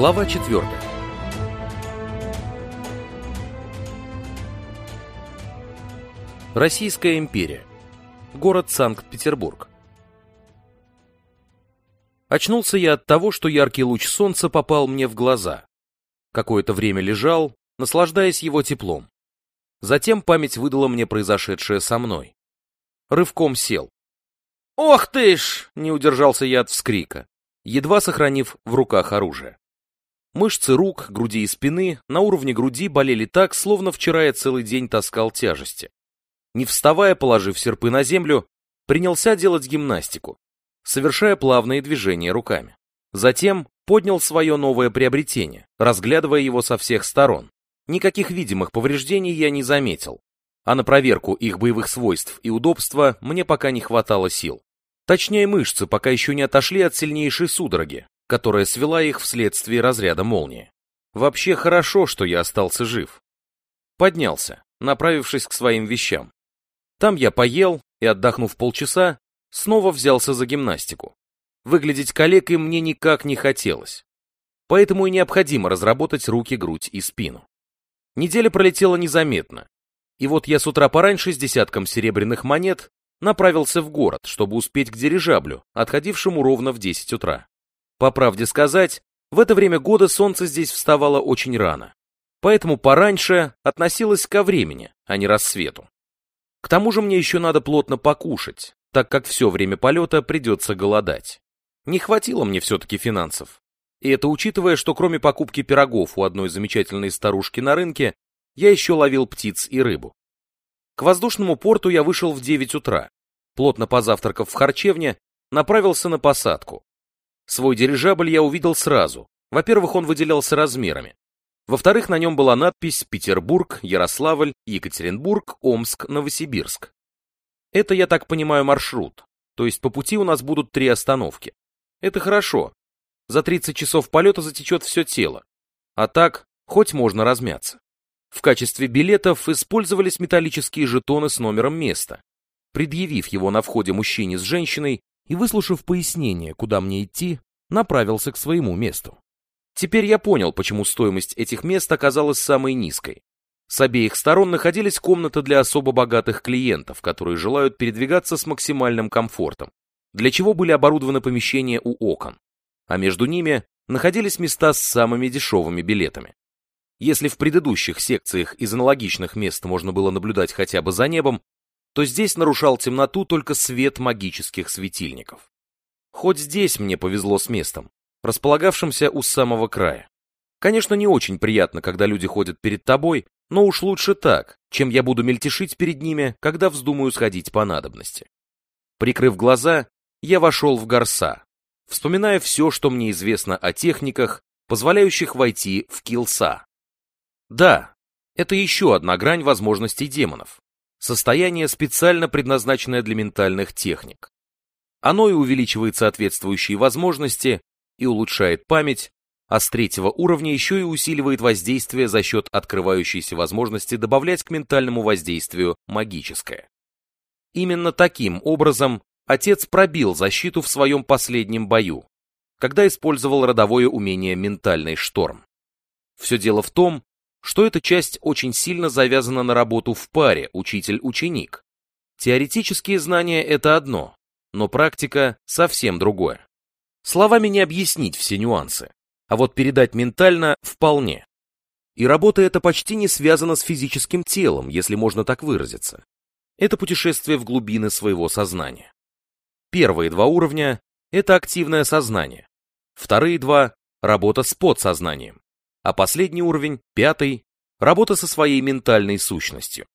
Глава 4. Российская империя. Город Санкт-Петербург. Очнулся я от того, что яркий луч солнца попал мне в глаза. Какое-то время лежал, наслаждаясь его теплом. Затем память выдала мне произошедшее со мной. Рывком сел. «Ох ты ж!» — не удержался я от вскрика, едва сохранив в руках оружие. Мышцы рук, груди и спины на уровне груди болели так, словно вчера я целый день таскал тяжести. Не вставая, положив серпы на землю, принялся делать гимнастику, совершая плавные движения руками. Затем поднял свое новое приобретение, разглядывая его со всех сторон. Никаких видимых повреждений я не заметил, а на проверку их боевых свойств и удобства мне пока не хватало сил. Точнее, мышцы пока еще не отошли от сильнейшей судороги, которая свела их вследствие разряда молнии. Вообще хорошо, что я остался жив. Поднялся, направившись к своим вещам. Там я поел и, отдохнув полчаса, снова взялся за гимнастику. Выглядеть калекой мне никак не хотелось. Поэтому и необходимо разработать руки, грудь и спину. Неделя пролетела незаметно. И вот я с утра пораньше с десятком серебряных монет направился в город, чтобы успеть к дирижаблю, отходившему ровно в 10 утра. По правде сказать, в это время года солнце здесь вставало очень рано, поэтому пораньше относилось ко времени, а не рассвету. К тому же мне еще надо плотно покушать, так как все время полета придется голодать. Не хватило мне все-таки финансов. И это учитывая, что кроме покупки пирогов у одной замечательной старушки на рынке, я еще ловил птиц и рыбу. К воздушному порту я вышел в 9 утра. Плотно позавтракав в харчевне, направился на посадку. Свой дирижабль я увидел сразу. Во-первых, он выделялся размерами. Во-вторых, на нем была надпись «Петербург», «Ярославль», «Екатеринбург», «Омск», «Новосибирск». Это, я так понимаю, маршрут. То есть по пути у нас будут три остановки. Это хорошо. За 30 часов полета затечет все тело. А так, хоть можно размяться. В качестве билетов использовались металлические жетоны с номером места. Предъявив его на входе мужчине с женщиной, и, выслушав пояснение, куда мне идти, направился к своему месту. Теперь я понял, почему стоимость этих мест оказалась самой низкой. С обеих сторон находились комнаты для особо богатых клиентов, которые желают передвигаться с максимальным комфортом, для чего были оборудованы помещения у окон, а между ними находились места с самыми дешевыми билетами. Если в предыдущих секциях из аналогичных мест можно было наблюдать хотя бы за небом, то здесь нарушал темноту только свет магических светильников. Хоть здесь мне повезло с местом, располагавшимся у самого края. Конечно, не очень приятно, когда люди ходят перед тобой, но уж лучше так, чем я буду мельтешить перед ними, когда вздумаю сходить по надобности. Прикрыв глаза, я вошел в горса, вспоминая все, что мне известно о техниках, позволяющих войти в килса. Да, это еще одна грань возможностей демонов состояние, специально предназначенное для ментальных техник. Оно и увеличивает соответствующие возможности и улучшает память, а с третьего уровня еще и усиливает воздействие за счет открывающейся возможности добавлять к ментальному воздействию магическое. Именно таким образом отец пробил защиту в своем последнем бою, когда использовал родовое умение «Ментальный шторм». Все дело в том, что эта часть очень сильно завязана на работу в паре учитель-ученик. Теоретические знания – это одно, но практика – совсем другое. Словами не объяснить все нюансы, а вот передать ментально – вполне. И работа эта почти не связана с физическим телом, если можно так выразиться. Это путешествие в глубины своего сознания. Первые два уровня – это активное сознание. Вторые два – работа с подсознанием а последний уровень, пятый, работа со своей ментальной сущностью.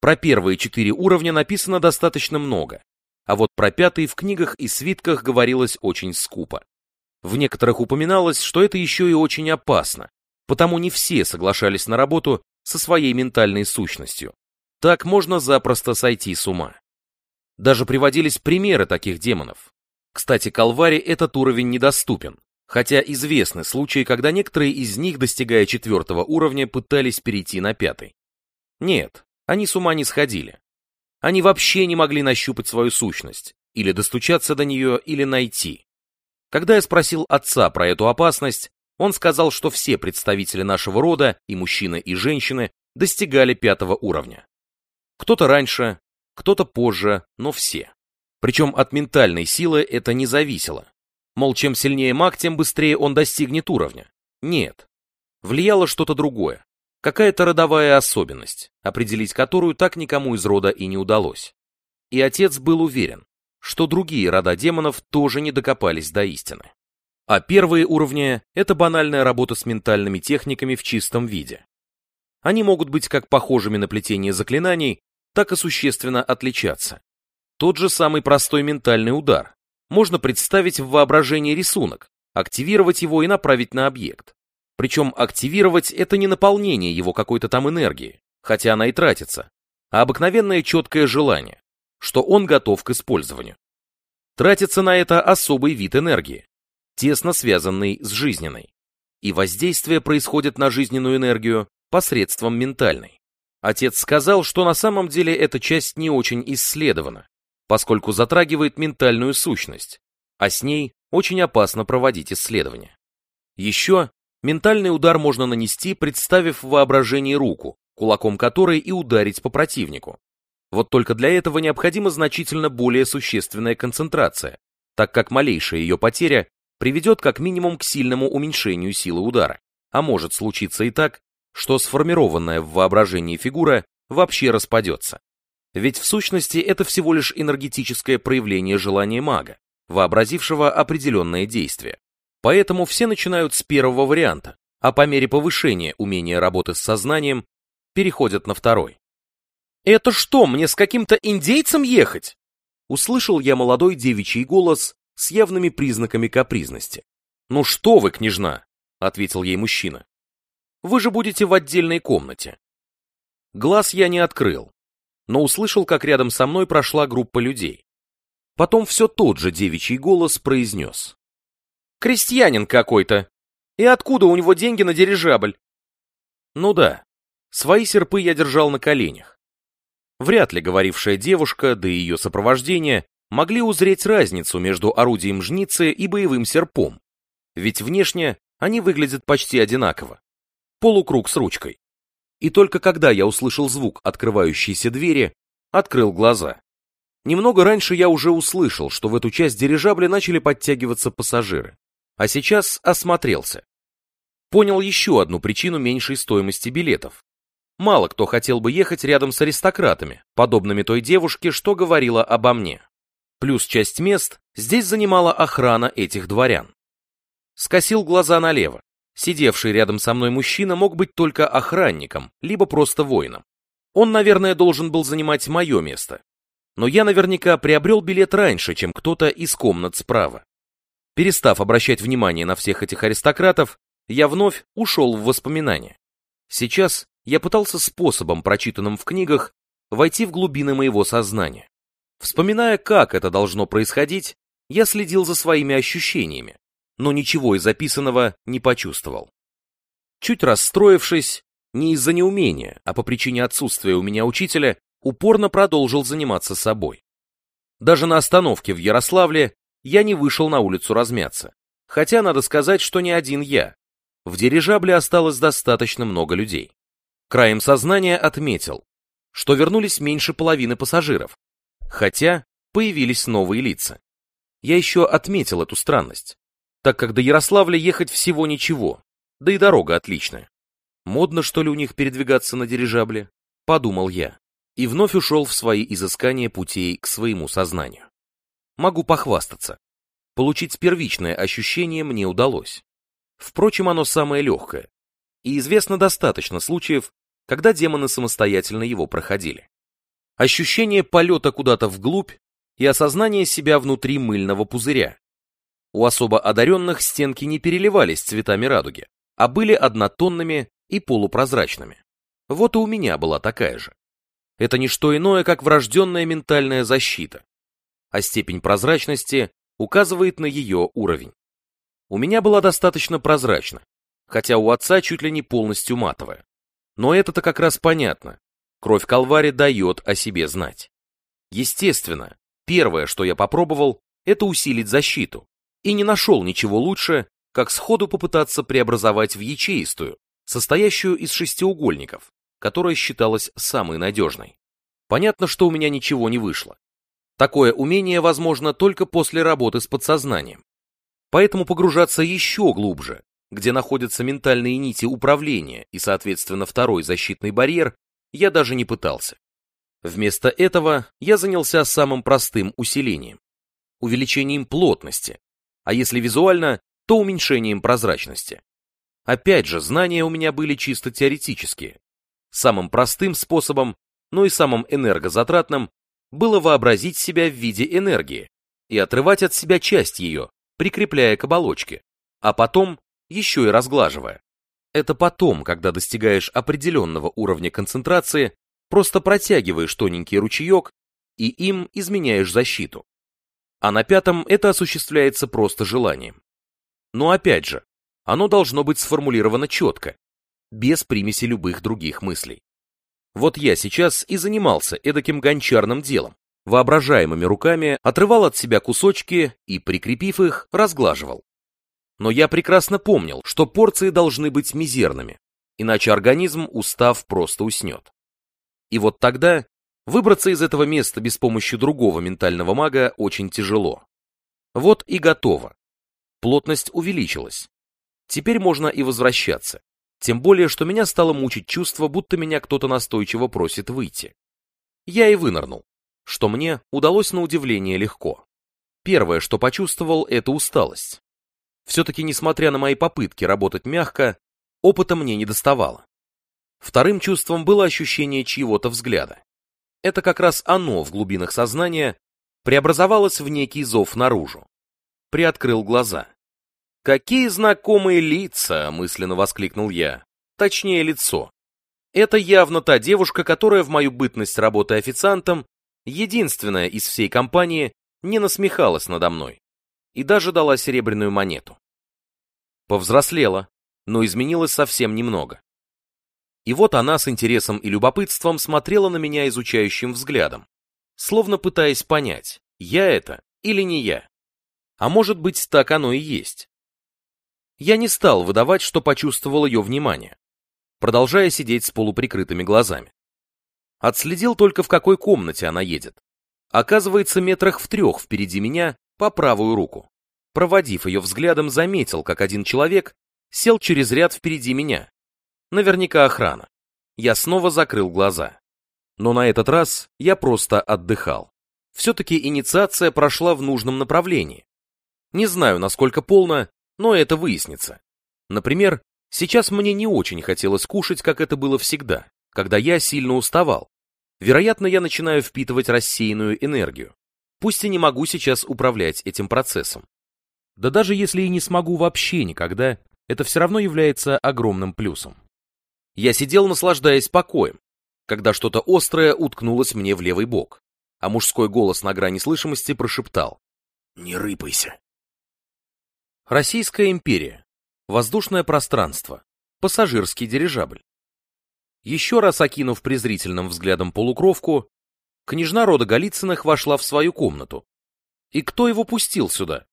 Про первые четыре уровня написано достаточно много, а вот про пятый в книгах и свитках говорилось очень скупо. В некоторых упоминалось, что это еще и очень опасно, потому не все соглашались на работу со своей ментальной сущностью. Так можно запросто сойти с ума. Даже приводились примеры таких демонов. Кстати, Калваре этот уровень недоступен, хотя известны случаи, когда некоторые из них, достигая четвертого уровня, пытались перейти на пятый. Нет, они с ума не сходили. Они вообще не могли нащупать свою сущность, или достучаться до нее, или найти. Когда я спросил отца про эту опасность, Он сказал, что все представители нашего рода, и мужчины, и женщины, достигали пятого уровня. Кто-то раньше, кто-то позже, но все. Причем от ментальной силы это не зависело. Мол, чем сильнее маг, тем быстрее он достигнет уровня. Нет. Влияло что-то другое. Какая-то родовая особенность, определить которую так никому из рода и не удалось. И отец был уверен, что другие рода демонов тоже не докопались до истины. А первые уровни — это банальная работа с ментальными техниками в чистом виде. Они могут быть как похожими на плетение заклинаний, так и существенно отличаться. Тот же самый простой ментальный удар. Можно представить в воображении рисунок, активировать его и направить на объект. Причем активировать это не наполнение его какой-то там энергии, хотя она и тратится, а обыкновенное четкое желание, что он готов к использованию. Тратится на это особый вид энергии, тесно связанный с жизненной. И воздействие происходит на жизненную энергию посредством ментальной. Отец сказал, что на самом деле эта часть не очень исследована, поскольку затрагивает ментальную сущность, а с ней очень опасно проводить исследования. Еще ментальный удар можно нанести, представив в воображении руку, кулаком которой и ударить по противнику. Вот только для этого необходима значительно более существенная концентрация, так как малейшая ее потеря приведет как минимум к сильному уменьшению силы удара, а может случиться и так, что сформированная в воображении фигура вообще распадется. Ведь в сущности это всего лишь энергетическое проявление желания мага, вообразившего определенное действие. Поэтому все начинают с первого варианта, а по мере повышения умения работы с сознанием переходят на второй. «Это что, мне с каким-то индейцем ехать?» Услышал я молодой девичий голос с явными признаками капризности. «Ну что вы, княжна!» — ответил ей мужчина. Вы же будете в отдельной комнате. Глаз я не открыл, но услышал, как рядом со мной прошла группа людей. Потом все тот же девичий голос произнес. «Крестьянин какой-то! И откуда у него деньги на дирижабль?» Ну да, свои серпы я держал на коленях. Вряд ли говорившая девушка, да и ее сопровождение, могли узреть разницу между орудием жницы и боевым серпом, ведь внешне они выглядят почти одинаково полукруг с ручкой. И только когда я услышал звук открывающейся двери, открыл глаза. Немного раньше я уже услышал, что в эту часть дирижабля начали подтягиваться пассажиры. А сейчас осмотрелся. Понял еще одну причину меньшей стоимости билетов. Мало кто хотел бы ехать рядом с аристократами, подобными той девушке, что говорила обо мне. Плюс часть мест здесь занимала охрана этих дворян. Скосил глаза налево. Сидевший рядом со мной мужчина мог быть только охранником, либо просто воином. Он, наверное, должен был занимать мое место. Но я наверняка приобрел билет раньше, чем кто-то из комнат справа. Перестав обращать внимание на всех этих аристократов, я вновь ушел в воспоминания. Сейчас я пытался способом, прочитанным в книгах, войти в глубины моего сознания. Вспоминая, как это должно происходить, я следил за своими ощущениями, но ничего из записанного не почувствовал. Чуть расстроившись, не из-за неумения, а по причине отсутствия у меня учителя, упорно продолжил заниматься собой. Даже на остановке в Ярославле я не вышел на улицу размяться, хотя надо сказать, что не один я. В дирижабле осталось достаточно много людей. Краем сознания отметил, что вернулись меньше половины пассажиров, хотя появились новые лица. Я еще отметил эту странность так как до Ярославля ехать всего ничего, да и дорога отличная. Модно, что ли, у них передвигаться на дирижабле? Подумал я, и вновь ушел в свои изыскания путей к своему сознанию. Могу похвастаться. Получить первичное ощущение мне удалось. Впрочем, оно самое легкое. И известно достаточно случаев, когда демоны самостоятельно его проходили. Ощущение полета куда-то вглубь и осознание себя внутри мыльного пузыря, у особо одаренных стенки не переливались цветами радуги, а были однотонными и полупрозрачными. Вот и у меня была такая же. Это не что иное, как врожденная ментальная защита, а степень прозрачности указывает на ее уровень. У меня была достаточно прозрачна, хотя у отца чуть ли не полностью матовая. Но это-то как раз понятно. Кровь Калвари дает о себе знать. Естественно, первое, что я попробовал, это усилить защиту, и не нашел ничего лучше, как сходу попытаться преобразовать в ячеистую, состоящую из шестиугольников, которая считалась самой надежной. Понятно, что у меня ничего не вышло. Такое умение возможно только после работы с подсознанием. Поэтому погружаться еще глубже, где находятся ментальные нити управления и, соответственно, второй защитный барьер, я даже не пытался. Вместо этого я занялся самым простым усилением – увеличением плотности, а если визуально, то уменьшением прозрачности. Опять же, знания у меня были чисто теоретические. Самым простым способом, но и самым энергозатратным, было вообразить себя в виде энергии и отрывать от себя часть ее, прикрепляя к оболочке, а потом еще и разглаживая. Это потом, когда достигаешь определенного уровня концентрации, просто протягиваешь тоненький ручеек и им изменяешь защиту. А на пятом это осуществляется просто желанием. Но опять же, оно должно быть сформулировано четко, без примеси любых других мыслей. Вот я сейчас и занимался эдаким гончарным делом, воображаемыми руками отрывал от себя кусочки и, прикрепив их, разглаживал. Но я прекрасно помнил, что порции должны быть мизерными, иначе организм, устав, просто уснет. И вот тогда выбраться из этого места без помощи другого ментального мага очень тяжело. Вот и готово. Плотность увеличилась. Теперь можно и возвращаться. Тем более, что меня стало мучить чувство, будто меня кто-то настойчиво просит выйти. Я и вынырнул, что мне удалось на удивление легко. Первое, что почувствовал, это усталость. Все-таки, несмотря на мои попытки работать мягко, опыта мне не доставало. Вторым чувством было ощущение чьего-то взгляда. Это как раз оно в глубинах сознания преобразовалось в некий зов наружу. Приоткрыл глаза. «Какие знакомые лица!» — мысленно воскликнул я. Точнее, лицо. Это явно та девушка, которая в мою бытность работы официантом, единственная из всей компании, не насмехалась надо мной и даже дала серебряную монету. Повзрослела, но изменилась совсем немного. И вот она с интересом и любопытством смотрела на меня изучающим взглядом, словно пытаясь понять, я это или не я. А может быть, так оно и есть. Я не стал выдавать, что почувствовал ее внимание, продолжая сидеть с полуприкрытыми глазами. Отследил только, в какой комнате она едет. Оказывается, метрах в трех впереди меня по правую руку. Проводив ее взглядом, заметил, как один человек сел через ряд впереди меня. Наверняка охрана. Я снова закрыл глаза. Но на этот раз я просто отдыхал. Все-таки инициация прошла в нужном направлении. Не знаю, насколько полно, но это выяснится. Например, сейчас мне не очень хотелось кушать, как это было всегда, когда я сильно уставал. Вероятно, я начинаю впитывать рассеянную энергию пусть и не могу сейчас управлять этим процессом. Да даже если и не смогу вообще никогда, это все равно является огромным плюсом. Я сидел, наслаждаясь покоем, когда что-то острое уткнулось мне в левый бок, а мужской голос на грани слышимости прошептал «Не рыпайся». Российская империя. Воздушное пространство. Пассажирский дирижабль. Еще раз окинув презрительным взглядом полукровку, княжна рода Голицыных вошла в свою комнату. И кто его пустил сюда?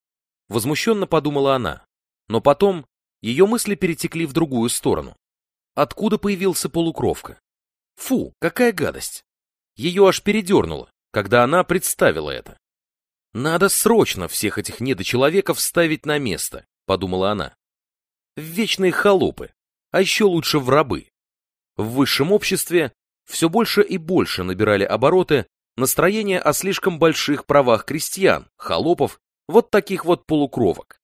Возмущенно подумала она. Но потом ее мысли перетекли в другую сторону. Откуда появился полукровка? Фу, какая гадость! Ее аж передернуло, когда она представила это. Надо срочно всех этих недочеловеков ставить на место, подумала она. В вечные холопы, а еще лучше в рабы. В высшем обществе все больше и больше набирали обороты настроения о слишком больших правах крестьян, холопов, вот таких вот полукровок.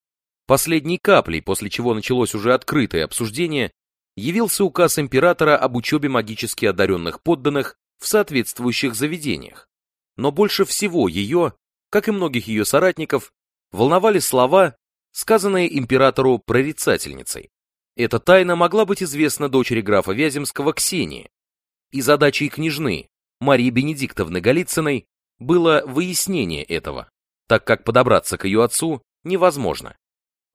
Последней каплей, после чего началось уже открытое обсуждение, явился указ императора об учебе магически одаренных подданных в соответствующих заведениях. Но больше всего ее, как и многих ее соратников, волновали слова, сказанные императору прорицательницей. Эта тайна могла быть известна дочери графа Вяземского Ксении, и задачей княжны Марии Бенедиктовны Голицыной было выяснение этого, так как подобраться к ее отцу невозможно.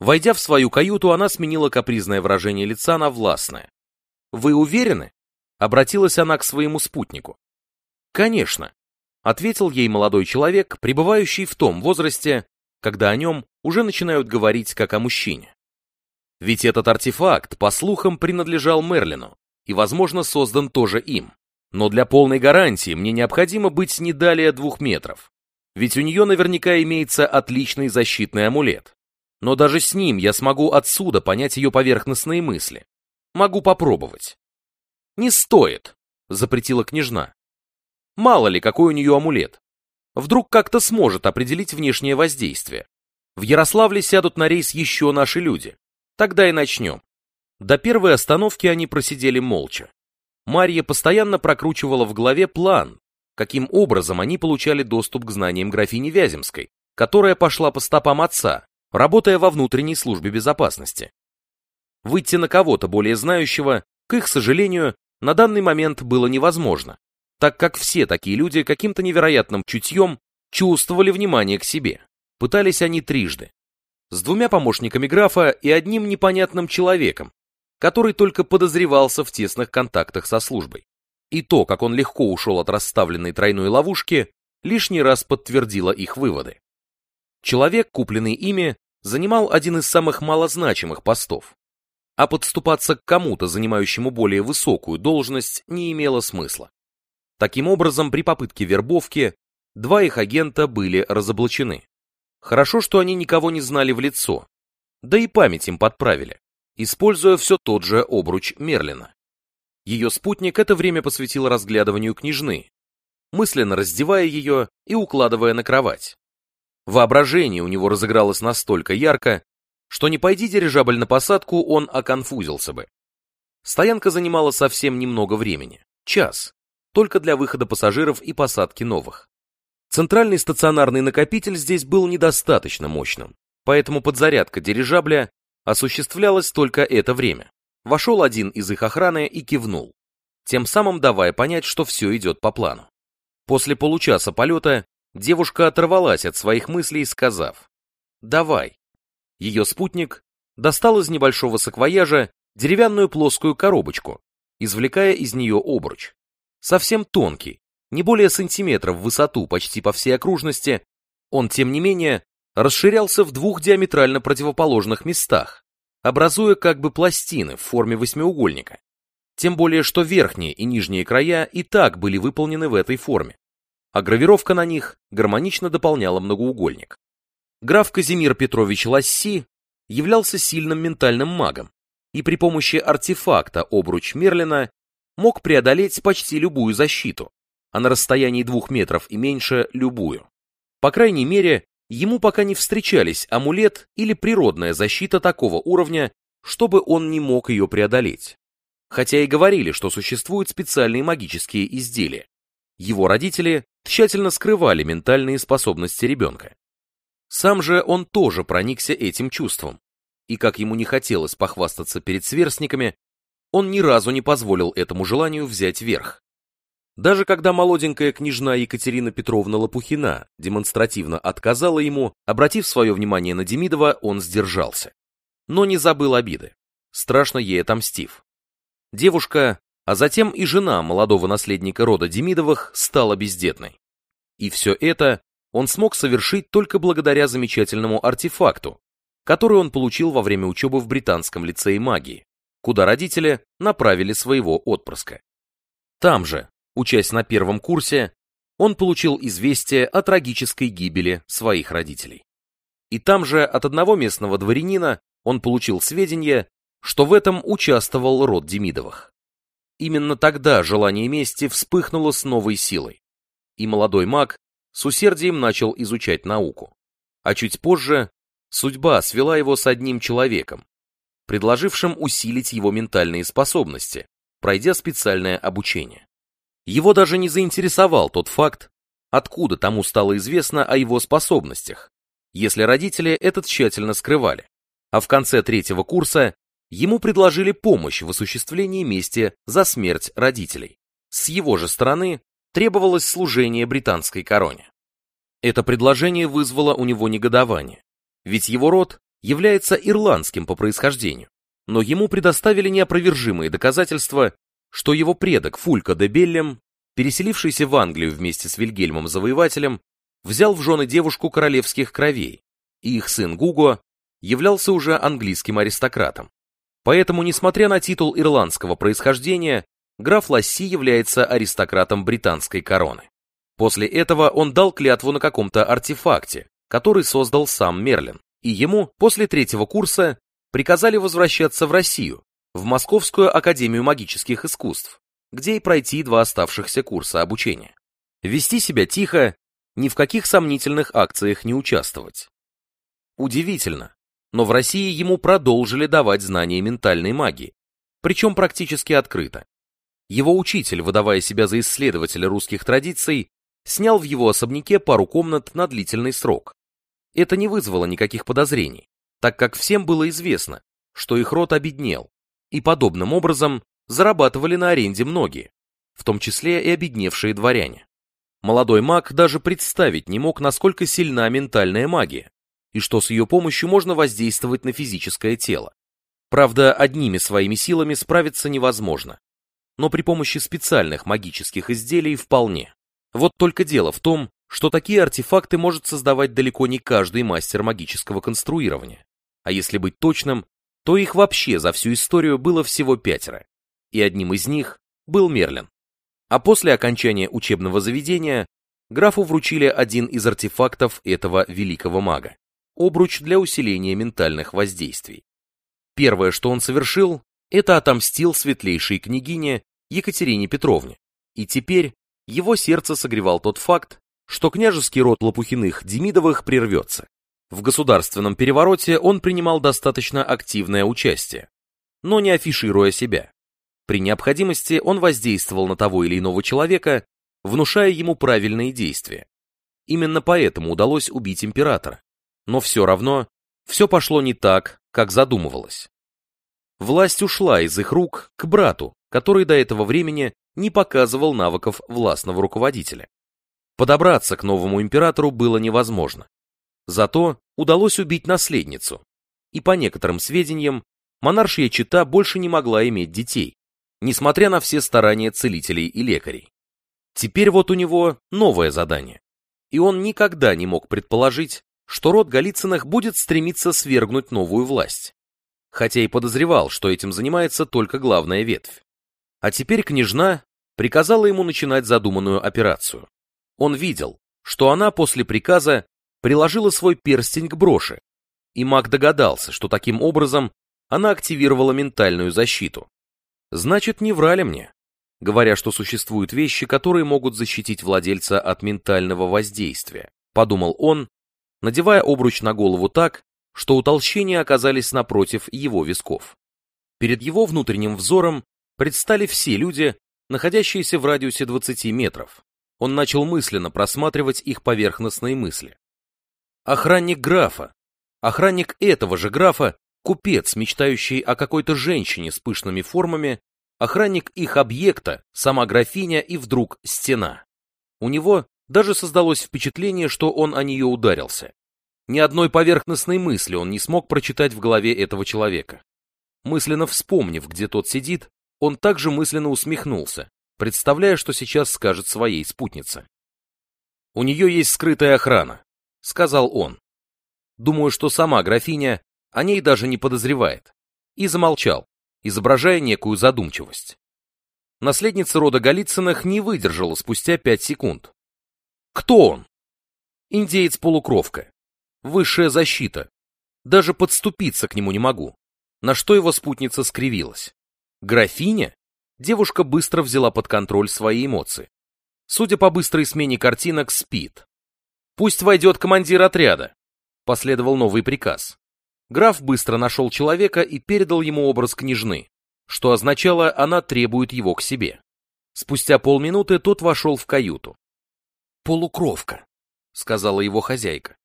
Войдя в свою каюту, она сменила капризное выражение лица на властное. «Вы уверены?» — обратилась она к своему спутнику. «Конечно», — ответил ей молодой человек, пребывающий в том возрасте, когда о нем уже начинают говорить как о мужчине. Ведь этот артефакт, по слухам, принадлежал Мерлину и, возможно, создан тоже им. Но для полной гарантии мне необходимо быть не далее двух метров. Ведь у нее наверняка имеется отличный защитный амулет. Но даже с ним я смогу отсюда понять ее поверхностные мысли. Могу попробовать. «Не стоит», — запретила княжна. Мало ли, какой у нее амулет. Вдруг как-то сможет определить внешнее воздействие. В Ярославле сядут на рейс еще наши люди. Тогда и начнем. До первой остановки они просидели молча. Марья постоянно прокручивала в голове план, каким образом они получали доступ к знаниям графини Вяземской, которая пошла по стопам отца, работая во внутренней службе безопасности. Выйти на кого-то более знающего, к их сожалению, на данный момент было невозможно, так как все такие люди каким-то невероятным чутьем чувствовали внимание к себе. Пытались они трижды с двумя помощниками графа и одним непонятным человеком, который только подозревался в тесных контактах со службой. И то, как он легко ушел от расставленной тройной ловушки, лишний раз подтвердило их выводы. Человек, купленный ими, занимал один из самых малозначимых постов, а подступаться к кому-то, занимающему более высокую должность, не имело смысла. Таким образом, при попытке вербовки два их агента были разоблачены. Хорошо, что они никого не знали в лицо. Да и память им подправили, используя все тот же обруч Мерлина. Ее спутник это время посвятил разглядыванию княжны, мысленно раздевая ее и укладывая на кровать. Воображение у него разыгралось настолько ярко, что не пойди дирижабль на посадку, он оконфузился бы. Стоянка занимала совсем немного времени, час, только для выхода пассажиров и посадки новых. Центральный стационарный накопитель здесь был недостаточно мощным, поэтому подзарядка дирижабля осуществлялась только это время. Вошел один из их охраны и кивнул, тем самым давая понять, что все идет по плану. После получаса полета девушка оторвалась от своих мыслей, сказав «Давай». Ее спутник достал из небольшого саквояжа деревянную плоскую коробочку, извлекая из нее обруч. Совсем тонкий, не более сантиметра в высоту почти по всей окружности, он, тем не менее, расширялся в двух диаметрально противоположных местах, образуя как бы пластины в форме восьмиугольника. Тем более, что верхние и нижние края и так были выполнены в этой форме, а гравировка на них гармонично дополняла многоугольник. Граф Казимир Петрович Ласси являлся сильным ментальным магом и при помощи артефакта обруч Мерлина мог преодолеть почти любую защиту, а на расстоянии двух метров и меньше любую. По крайней мере, ему пока не встречались амулет или природная защита такого уровня, чтобы он не мог ее преодолеть. Хотя и говорили, что существуют специальные магические изделия. Его родители тщательно скрывали ментальные способности ребенка. Сам же он тоже проникся этим чувством, и как ему не хотелось похвастаться перед сверстниками, он ни разу не позволил этому желанию взять верх. Даже когда молоденькая княжна Екатерина Петровна Лопухина демонстративно отказала ему, обратив свое внимание на Демидова, он сдержался. Но не забыл обиды, страшно ей отомстив. Девушка, а затем и жена молодого наследника рода Демидовых стала бездетной. И все это он смог совершить только благодаря замечательному артефакту, который он получил во время учебы в британском лицее магии, куда родители направили своего отпрыска. Там же, Учась на первом курсе, он получил известие о трагической гибели своих родителей. И там же от одного местного дворянина он получил сведения, что в этом участвовал род Демидовых. Именно тогда желание мести вспыхнуло с новой силой, и молодой маг с усердием начал изучать науку. А чуть позже судьба свела его с одним человеком, предложившим усилить его ментальные способности, пройдя специальное обучение. Его даже не заинтересовал тот факт, откуда тому стало известно о его способностях, если родители это тщательно скрывали. А в конце третьего курса ему предложили помощь в осуществлении мести за смерть родителей. С его же стороны требовалось служение британской короне. Это предложение вызвало у него негодование, ведь его род является ирландским по происхождению, но ему предоставили неопровержимые доказательства что его предок Фулька де Беллем, переселившийся в Англию вместе с Вильгельмом Завоевателем, взял в жены девушку королевских кровей, и их сын Гуго являлся уже английским аристократом. Поэтому, несмотря на титул ирландского происхождения, граф Ласси является аристократом британской короны. После этого он дал клятву на каком-то артефакте, который создал сам Мерлин, и ему после третьего курса приказали возвращаться в Россию, в Московскую академию магических искусств, где и пройти два оставшихся курса обучения. Вести себя тихо, ни в каких сомнительных акциях не участвовать. Удивительно, но в России ему продолжили давать знания ментальной магии, причем практически открыто. Его учитель, выдавая себя за исследователя русских традиций, снял в его особняке пару комнат на длительный срок. Это не вызвало никаких подозрений, так как всем было известно, что их род обеднел, и подобным образом зарабатывали на аренде многие, в том числе и обедневшие дворяне. Молодой маг даже представить не мог, насколько сильна ментальная магия, и что с ее помощью можно воздействовать на физическое тело. Правда, одними своими силами справиться невозможно, но при помощи специальных магических изделий вполне. Вот только дело в том, что такие артефакты может создавать далеко не каждый мастер магического конструирования. А если быть точным, то их вообще за всю историю было всего пятеро. И одним из них был Мерлин. А после окончания учебного заведения графу вручили один из артефактов этого великого мага – обруч для усиления ментальных воздействий. Первое, что он совершил, это отомстил светлейшей княгине Екатерине Петровне, и теперь его сердце согревал тот факт, что княжеский род Лопухиных Демидовых прервется. В государственном перевороте он принимал достаточно активное участие, но не афишируя себя. При необходимости он воздействовал на того или иного человека, внушая ему правильные действия. Именно поэтому удалось убить императора. Но все равно, все пошло не так, как задумывалось. Власть ушла из их рук к брату, который до этого времени не показывал навыков властного руководителя. Подобраться к новому императору было невозможно. Зато удалось убить наследницу. И по некоторым сведениям, монаршья чита больше не могла иметь детей, несмотря на все старания целителей и лекарей. Теперь вот у него новое задание. И он никогда не мог предположить, что род Голицыных будет стремиться свергнуть новую власть. Хотя и подозревал, что этим занимается только главная ветвь. А теперь княжна приказала ему начинать задуманную операцию. Он видел, что она после приказа приложила свой перстень к броши, и маг догадался, что таким образом она активировала ментальную защиту. Значит, не врали мне, говоря, что существуют вещи, которые могут защитить владельца от ментального воздействия, подумал он, надевая обруч на голову так, что утолщения оказались напротив его висков. Перед его внутренним взором предстали все люди, находящиеся в радиусе 20 метров. Он начал мысленно просматривать их поверхностные мысли. Охранник графа. Охранник этого же графа, купец, мечтающий о какой-то женщине с пышными формами, охранник их объекта, сама графиня и вдруг стена. У него даже создалось впечатление, что он о нее ударился. Ни одной поверхностной мысли он не смог прочитать в голове этого человека. Мысленно вспомнив, где тот сидит, он также мысленно усмехнулся, представляя, что сейчас скажет своей спутнице. «У нее есть скрытая охрана», — сказал он. Думаю, что сама графиня о ней даже не подозревает. И замолчал, изображая некую задумчивость. Наследница рода Голицыных не выдержала спустя пять секунд. Кто он? Индеец-полукровка. Высшая защита. Даже подступиться к нему не могу. На что его спутница скривилась. Графиня? Девушка быстро взяла под контроль свои эмоции. Судя по быстрой смене картинок, спит. «Пусть войдет командир отряда», — последовал новый приказ. Граф быстро нашел человека и передал ему образ княжны, что означало, она требует его к себе. Спустя полминуты тот вошел в каюту. «Полукровка», — сказала его хозяйка.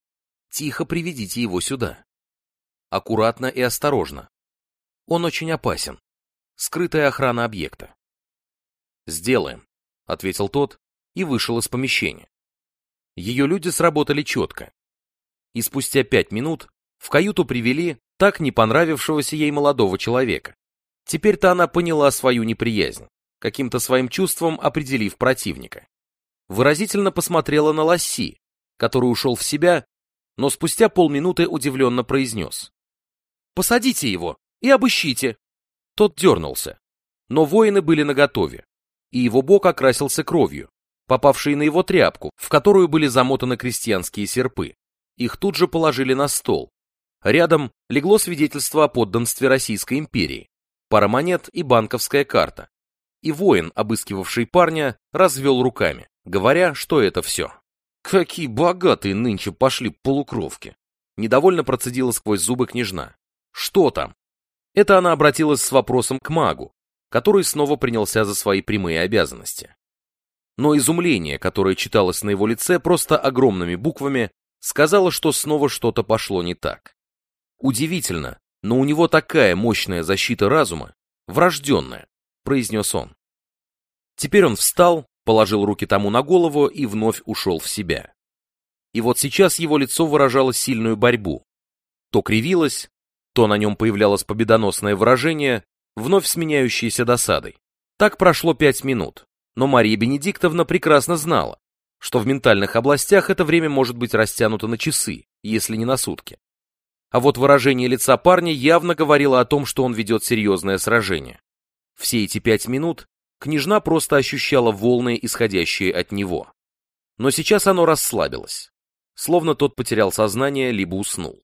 «Тихо приведите его сюда. Аккуратно и осторожно. Он очень опасен. Скрытая охрана объекта. «Сделаем», — ответил тот и вышел из помещения. Ее люди сработали четко. И спустя пять минут в каюту привели так не понравившегося ей молодого человека. Теперь-то она поняла свою неприязнь, каким-то своим чувством определив противника. Выразительно посмотрела на Ласси, который ушел в себя, но спустя полминуты удивленно произнес. Посадите его и обыщите. Тот дернулся. Но воины были наготове, и его бок окрасился кровью, попавшей на его тряпку, в которую были замотаны крестьянские серпы. Их тут же положили на стол. Рядом легло свидетельство о подданстве Российской империи, пара монет и банковская карта. И воин, обыскивавший парня, развел руками, говоря, что это все. «Какие богатые нынче пошли полукровки!» Недовольно процедила сквозь зубы княжна. «Что там?» Это она обратилась с вопросом к магу, который снова принялся за свои прямые обязанности. Но изумление, которое читалось на его лице просто огромными буквами, сказала, что снова что-то пошло не так. Удивительно, но у него такая мощная защита разума, врожденная, произнес он. Теперь он встал, положил руки тому на голову и вновь ушел в себя. И вот сейчас его лицо выражало сильную борьбу. То кривилось, то на нем появлялось победоносное выражение, вновь сменяющееся досадой. Так прошло пять минут, но Мария Бенедиктовна прекрасно знала, что в ментальных областях это время может быть растянуто на часы, если не на сутки. А вот выражение лица парня явно говорило о том, что он ведет серьезное сражение. Все эти пять минут княжна просто ощущала волны, исходящие от него. Но сейчас оно расслабилось, словно тот потерял сознание, либо уснул.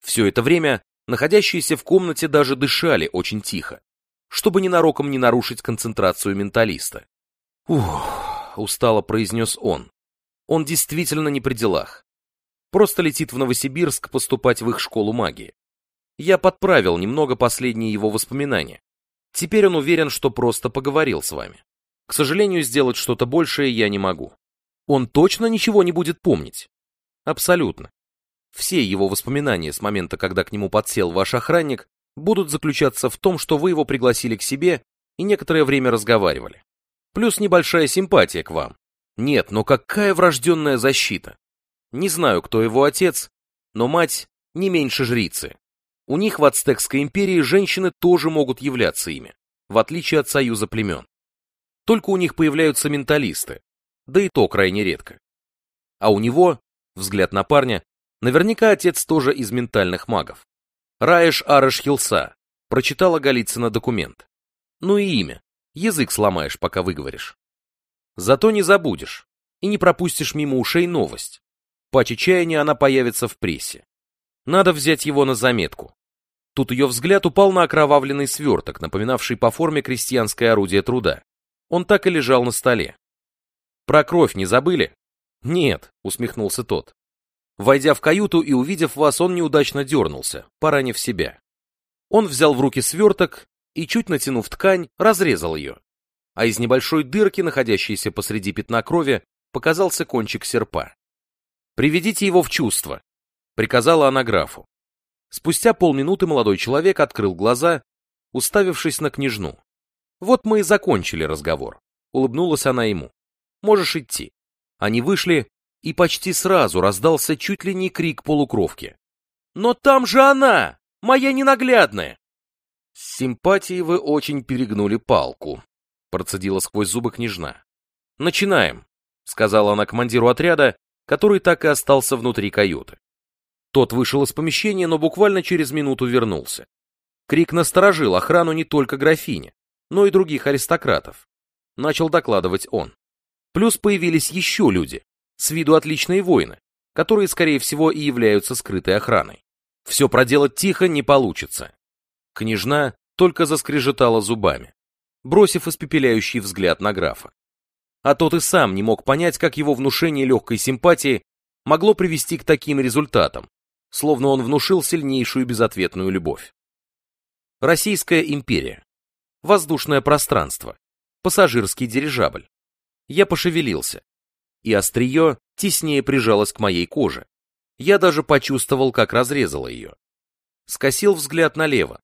Все это время находящиеся в комнате даже дышали очень тихо, чтобы ненароком не нарушить концентрацию менталиста. «Ух», — устало произнес он, он действительно не при делах. Просто летит в Новосибирск поступать в их школу магии. Я подправил немного последние его воспоминания. Теперь он уверен, что просто поговорил с вами. К сожалению, сделать что-то большее я не могу. Он точно ничего не будет помнить? Абсолютно. Все его воспоминания с момента, когда к нему подсел ваш охранник, будут заключаться в том, что вы его пригласили к себе и некоторое время разговаривали. Плюс небольшая симпатия к вам, нет, но какая врожденная защита? Не знаю, кто его отец, но мать не меньше жрицы. У них в Ацтекской империи женщины тоже могут являться ими, в отличие от союза племен. Только у них появляются менталисты, да и то крайне редко. А у него, взгляд на парня, наверняка отец тоже из ментальных магов. Раеш Арыш Хилса, прочитала Голицына документ. Ну и имя, язык сломаешь, пока выговоришь. Зато не забудешь и не пропустишь мимо ушей новость. По чаяния она появится в прессе. Надо взять его на заметку. Тут ее взгляд упал на окровавленный сверток, напоминавший по форме крестьянское орудие труда. Он так и лежал на столе. «Про кровь не забыли?» «Нет», — усмехнулся тот. Войдя в каюту и увидев вас, он неудачно дернулся, поранив себя. Он взял в руки сверток и, чуть натянув ткань, разрезал ее а из небольшой дырки, находящейся посреди пятна крови, показался кончик серпа. «Приведите его в чувство», — приказала она графу. Спустя полминуты молодой человек открыл глаза, уставившись на княжну. «Вот мы и закончили разговор», — улыбнулась она ему. «Можешь идти». Они вышли, и почти сразу раздался чуть ли не крик полукровки. «Но там же она! Моя ненаглядная!» С симпатией вы очень перегнули палку, процедила сквозь зубы княжна. «Начинаем», — сказала она командиру отряда, который так и остался внутри каюты. Тот вышел из помещения, но буквально через минуту вернулся. Крик насторожил охрану не только графини, но и других аристократов. Начал докладывать он. Плюс появились еще люди, с виду отличные воины, которые, скорее всего, и являются скрытой охраной. Все проделать тихо не получится. Княжна только заскрежетала зубами бросив испепеляющий взгляд на графа. А тот и сам не мог понять, как его внушение легкой симпатии могло привести к таким результатам, словно он внушил сильнейшую безответную любовь. Российская империя. Воздушное пространство. Пассажирский дирижабль. Я пошевелился, и острие теснее прижалось к моей коже. Я даже почувствовал, как разрезало ее. Скосил взгляд налево,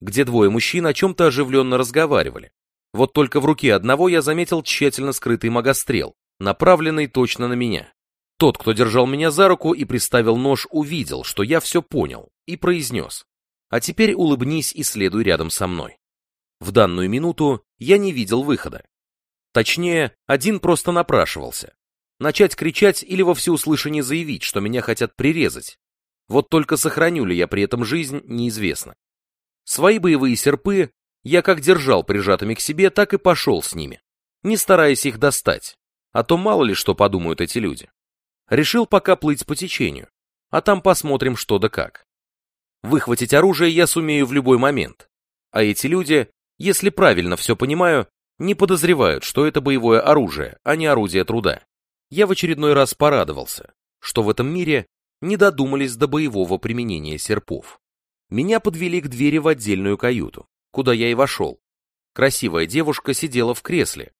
где двое мужчин о чем-то оживленно разговаривали. Вот только в руке одного я заметил тщательно скрытый магострел, направленный точно на меня. Тот, кто держал меня за руку и приставил нож, увидел, что я все понял, и произнес. А теперь улыбнись и следуй рядом со мной. В данную минуту я не видел выхода. Точнее, один просто напрашивался. Начать кричать или во всеуслышание заявить, что меня хотят прирезать. Вот только сохраню ли я при этом жизнь, неизвестно. Свои боевые серпы я как держал прижатыми к себе, так и пошел с ними, не стараясь их достать, а то мало ли что подумают эти люди. Решил пока плыть по течению, а там посмотрим что да как. Выхватить оружие я сумею в любой момент, а эти люди, если правильно все понимаю, не подозревают, что это боевое оружие, а не орудие труда. Я в очередной раз порадовался, что в этом мире не додумались до боевого применения серпов. Меня подвели к двери в отдельную каюту, куда я и вошел. Красивая девушка сидела в кресле,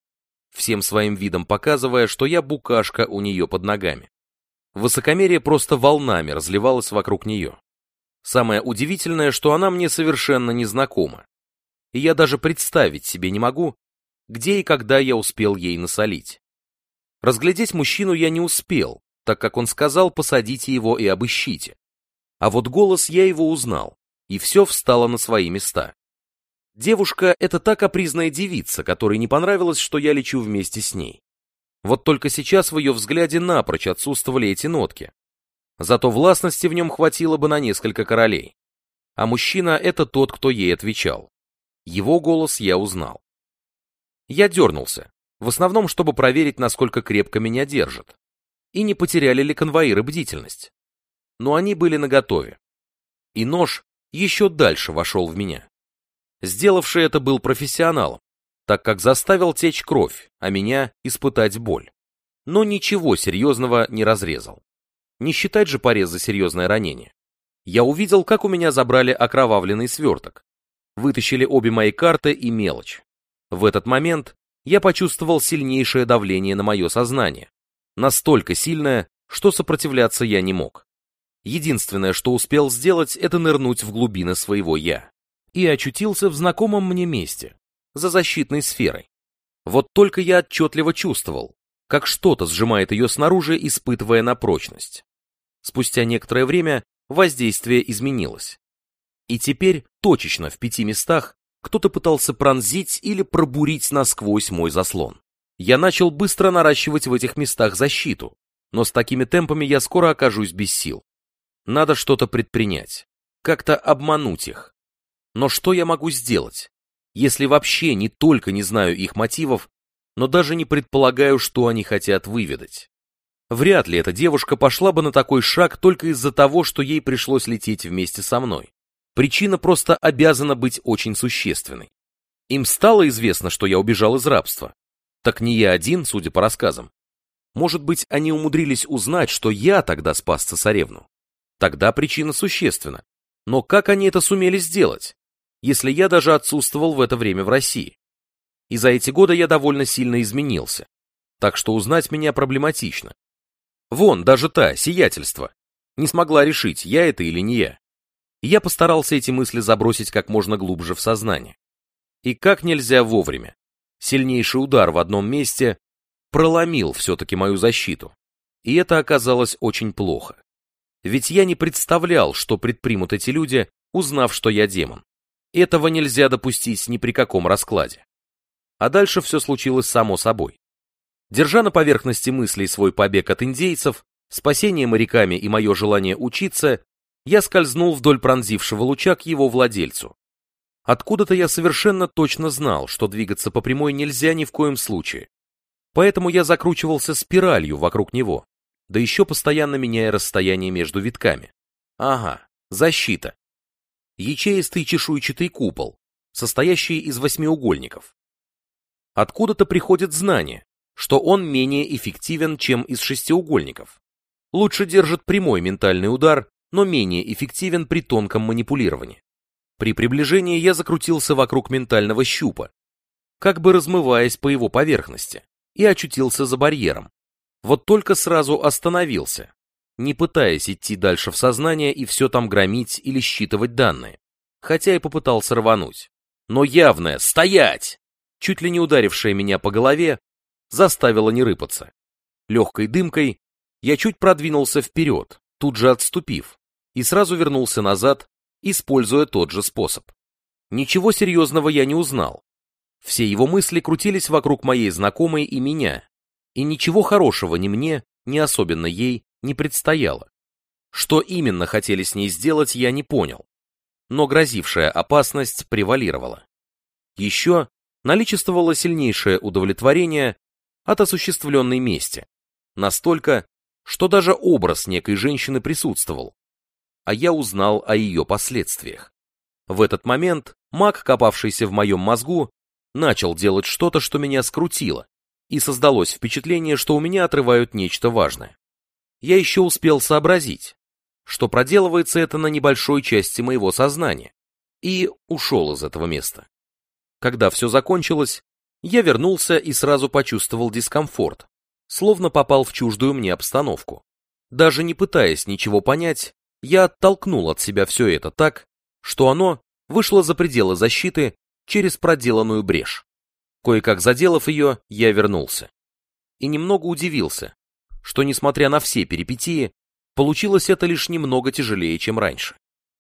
всем своим видом показывая, что я букашка у нее под ногами. Высокомерие просто волнами разливалось вокруг нее. Самое удивительное, что она мне совершенно не знакома. И я даже представить себе не могу, где и когда я успел ей насолить. Разглядеть мужчину я не успел, так как он сказал посадите его и обыщите. А вот голос я его узнал, и все встало на свои места. Девушка — это та капризная девица, которой не понравилось, что я лечу вместе с ней. Вот только сейчас в ее взгляде напрочь отсутствовали эти нотки. Зато властности в нем хватило бы на несколько королей. А мужчина — это тот, кто ей отвечал. Его голос я узнал. Я дернулся, в основном, чтобы проверить, насколько крепко меня держат. И не потеряли ли конвоиры бдительность. Но они были наготове. И нож еще дальше вошел в меня. Сделавший это был профессионалом, так как заставил течь кровь, а меня испытать боль. Но ничего серьезного не разрезал. Не считать же порез за серьезное ранение. Я увидел, как у меня забрали окровавленный сверток. Вытащили обе мои карты и мелочь. В этот момент я почувствовал сильнейшее давление на мое сознание. Настолько сильное, что сопротивляться я не мог. Единственное, что успел сделать, это нырнуть в глубины своего «я» и очутился в знакомом мне месте, за защитной сферой. Вот только я отчетливо чувствовал, как что-то сжимает ее снаружи, испытывая на прочность. Спустя некоторое время воздействие изменилось. И теперь точечно в пяти местах кто-то пытался пронзить или пробурить насквозь мой заслон. Я начал быстро наращивать в этих местах защиту, но с такими темпами я скоро окажусь без сил. Надо что-то предпринять, как-то обмануть их, но что я могу сделать, если вообще не только не знаю их мотивов, но даже не предполагаю, что они хотят выведать? Вряд ли эта девушка пошла бы на такой шаг только из-за того, что ей пришлось лететь вместе со мной. Причина просто обязана быть очень существенной. Им стало известно, что я убежал из рабства. Так не я один, судя по рассказам. Может быть, они умудрились узнать, что я тогда спас цесаревну. Тогда причина существенна. Но как они это сумели сделать? Если я даже отсутствовал в это время в России. И за эти годы я довольно сильно изменился, так что узнать меня проблематично. Вон, даже та, сиятельство, не смогла решить, я это или не я. Я постарался эти мысли забросить как можно глубже в сознание. И как нельзя вовремя. Сильнейший удар в одном месте проломил все-таки мою защиту. И это оказалось очень плохо. Ведь я не представлял, что предпримут эти люди, узнав, что я демон. Этого нельзя допустить ни при каком раскладе. А дальше все случилось само собой. Держа на поверхности мыслей свой побег от индейцев, спасение моряками и мое желание учиться, я скользнул вдоль пронзившего луча к его владельцу. Откуда-то я совершенно точно знал, что двигаться по прямой нельзя ни в коем случае. Поэтому я закручивался спиралью вокруг него, да еще постоянно меняя расстояние между витками. Ага, защита ячеистый чешуйчатый купол, состоящий из восьмиугольников. Откуда-то приходит знание, что он менее эффективен, чем из шестиугольников. Лучше держит прямой ментальный удар, но менее эффективен при тонком манипулировании. При приближении я закрутился вокруг ментального щупа, как бы размываясь по его поверхности, и очутился за барьером. Вот только сразу остановился, не пытаясь идти дальше в сознание и все там громить или считывать данные, хотя и попытался рвануть. Но явное «стоять!», чуть ли не ударившее меня по голове, заставило не рыпаться. Легкой дымкой я чуть продвинулся вперед, тут же отступив, и сразу вернулся назад, используя тот же способ. Ничего серьезного я не узнал. Все его мысли крутились вокруг моей знакомой и меня, и ничего хорошего ни мне, ни особенно ей не предстояло. Что именно хотели с ней сделать, я не понял. Но грозившая опасность превалировала. Еще наличествовало сильнейшее удовлетворение от осуществленной мести. Настолько, что даже образ некой женщины присутствовал. А я узнал о ее последствиях. В этот момент маг, копавшийся в моем мозгу, начал делать что-то, что меня скрутило, и создалось впечатление, что у меня отрывают нечто важное. Я еще успел сообразить, что проделывается это на небольшой части моего сознания, и ушел из этого места. Когда все закончилось, я вернулся и сразу почувствовал дискомфорт, словно попал в чуждую мне обстановку. Даже не пытаясь ничего понять, я оттолкнул от себя все это так, что оно вышло за пределы защиты через проделанную брешь. Кое-как заделав ее, я вернулся. И немного удивился, что, несмотря на все перипетии, получилось это лишь немного тяжелее, чем раньше.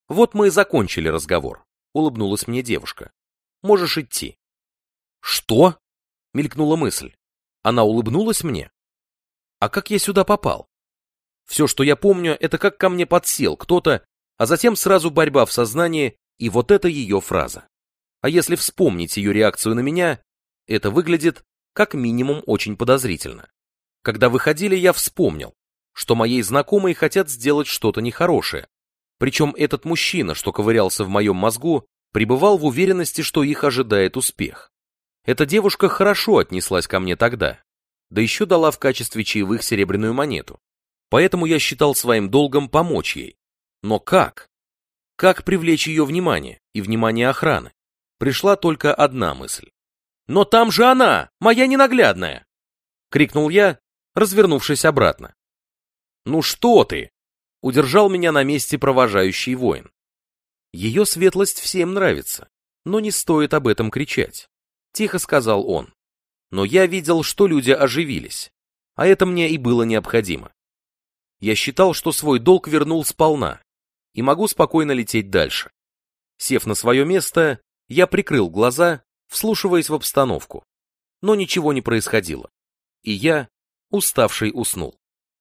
Вот мы и закончили разговор, улыбнулась мне девушка. Можешь идти. Что? Мелькнула мысль. Она улыбнулась мне? А как я сюда попал? Все, что я помню, это как ко мне подсел кто-то, а затем сразу борьба в сознании, и вот это ее фраза. А если вспомнить ее реакцию на меня, это выглядит как минимум очень подозрительно. Когда выходили, я вспомнил, что моей знакомой хотят сделать что-то нехорошее. Причем этот мужчина, что ковырялся в моем мозгу, пребывал в уверенности, что их ожидает успех. Эта девушка хорошо отнеслась ко мне тогда, да еще дала в качестве чаевых серебряную монету. Поэтому я считал своим долгом помочь ей. Но как? Как привлечь ее внимание и внимание охраны? Пришла только одна мысль. «Но там же она, моя ненаглядная!» — крикнул я, развернувшись обратно. «Ну что ты?» — удержал меня на месте провожающий воин. «Ее светлость всем нравится, но не стоит об этом кричать», — тихо сказал он. Но я видел, что люди оживились, а это мне и было необходимо. Я считал, что свой долг вернул сполна и могу спокойно лететь дальше. Сев на свое место, я прикрыл глаза вслушиваясь в обстановку. Но ничего не происходило. И я, уставший, уснул.